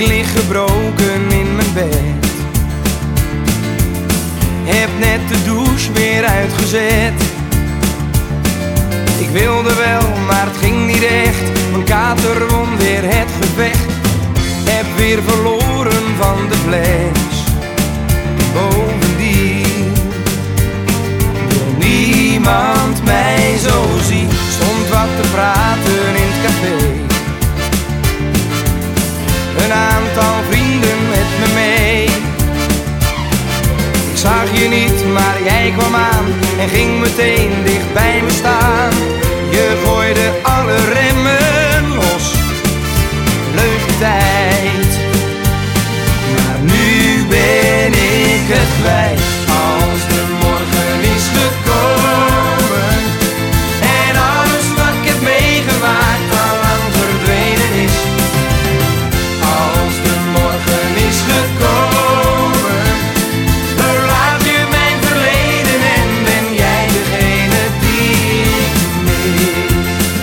gebroken in mijn bed. Heb net de douche weer uitgezet. Ik wilde wel, maar het ging niet echt. Mijn kater won weer het gevecht. Heb weer verloren van de fles. Een aantal vrienden met me mee. Ik zag je niet, maar jij kwam aan en ging meteen dicht bij me staan. Je gooide alle